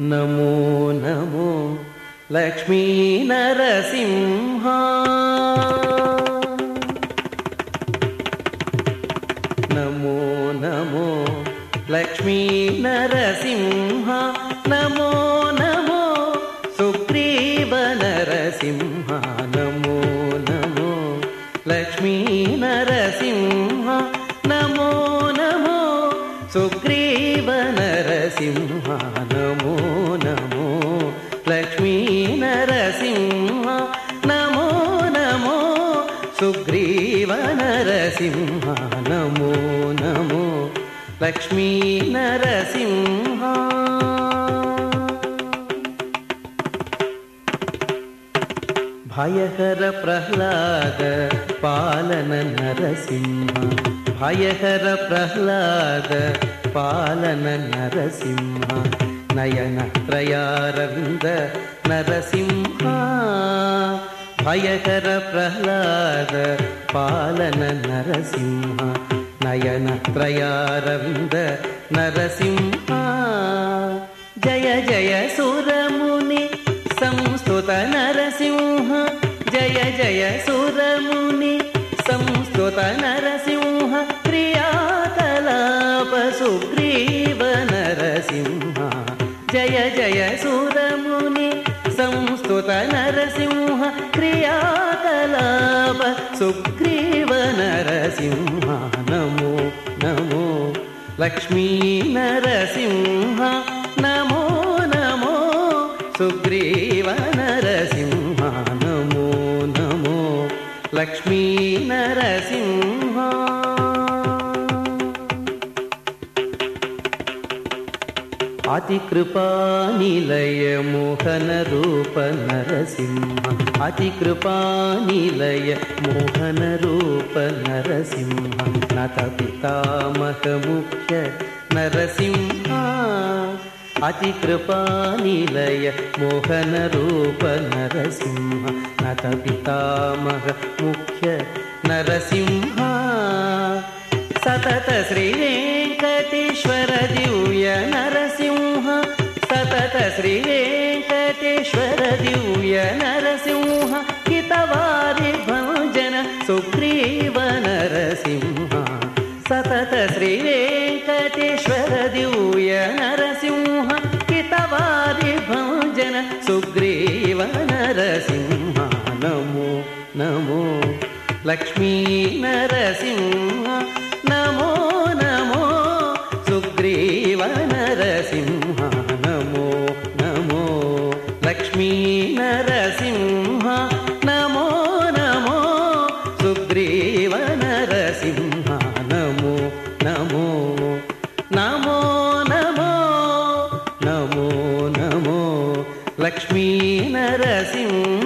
నమో నమో లక్ష్మీ నరసింహ. నమో నమో లక్ష్మీ నరసింహ. నమో నమో సుగ్రీవ నరసింహ. నమో నమో లక్ష్మీ నరసింహ. నమో నమో సుగ్రీవ నరసింహ. नमो नमो। लक्ष्मी नरसिंहा। नमो नमो। सुग्रीव नरसिंह। नमो नमो। लक्ष्मी नरसिंहा। भयहर प्रह्लाद पालन नरसिंह। भयहर प्रह्लाद पालन नरसिंह। నయనత్రయారవింద నరసింహ భయకర ప్రహ్లాద పాలన నరసింహ నయనత్రయారవింద నరసింహ జయ జయ సురముని సంస్కృత నరసింహ జయ జయ సురముని జయ జయ సురముని సంస్తుత నరసింహ క్రియాకలాప సుగ్రీవ నరసింహ నమో నమో లక్ష్మీ నరసింహ నమో నమో సుగ్రీవ నరసింహ నమో నమో లక్ష్మీ నరసింహ. అతి కృపానిలయ మోహన రూప నరసింహ. అతి కృపానిలయ మోహన రూప నరసింహ. నత పితామహ ముఖ్య నరసింహ. అతి కృపానిలయ మోహన రూప నరసింహ. నత పితామహ ముఖ్య నరసింహ. సతత శ్రీ వెంకటేశ్వర దివ్య నర श्रीवेङ्कटेश्वर दिव्य नरसिंह हितवारि भजन सुग्रीव नरसिंह। सतत श्रीवेङ्कटेश्वर दिव्य नरसिंह हितवारि भजन सुग्रीव नरसिंह। नमो नमो लक्ष्मी नरसिंह। నమో నమో లక్ష్మీ నరసింహ